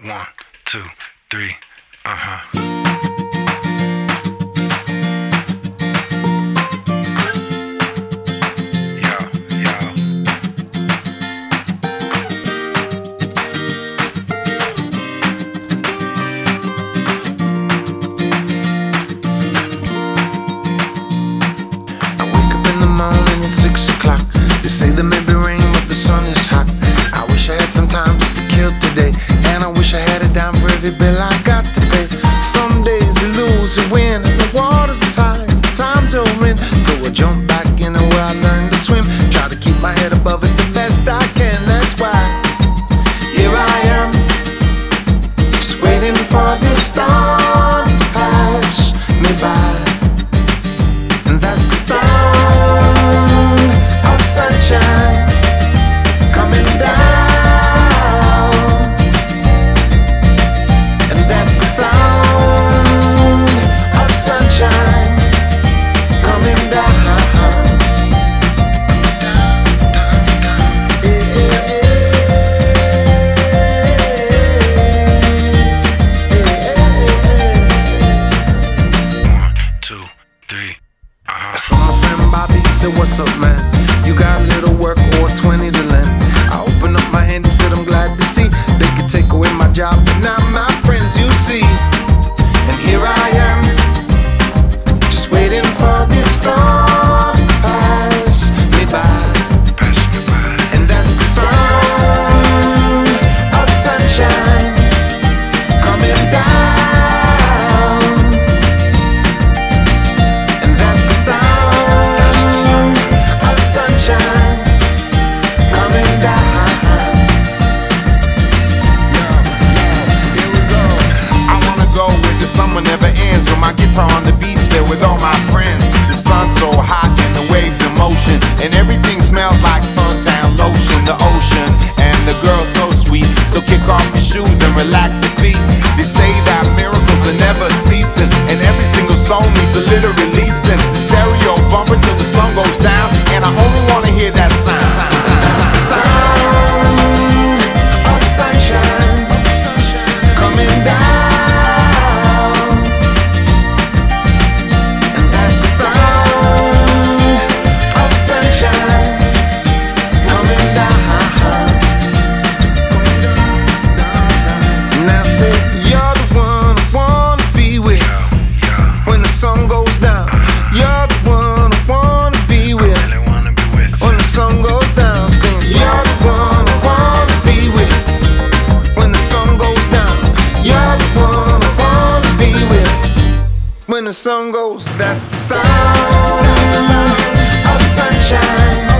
One, two, three, uh huh. Yeah, yeah. I wake up in the morning at six o'clock. They say there may be rain, but the sun is hot. I wish I had some time just to kill today. Every bill I got to up, man? You got a little work or 20 to lend. I opened up my hand, he said, I'm glad to see they could take away my job, but not my friends, you see. And here I am, just waiting for this storm shoes and relax your feet. They say that miracles are never ceasing And every single song needs a little releasing. The stereo bumping till the sun goes down And I only wanna hear that sound, When the sun goes, that's the sound. Of sunshine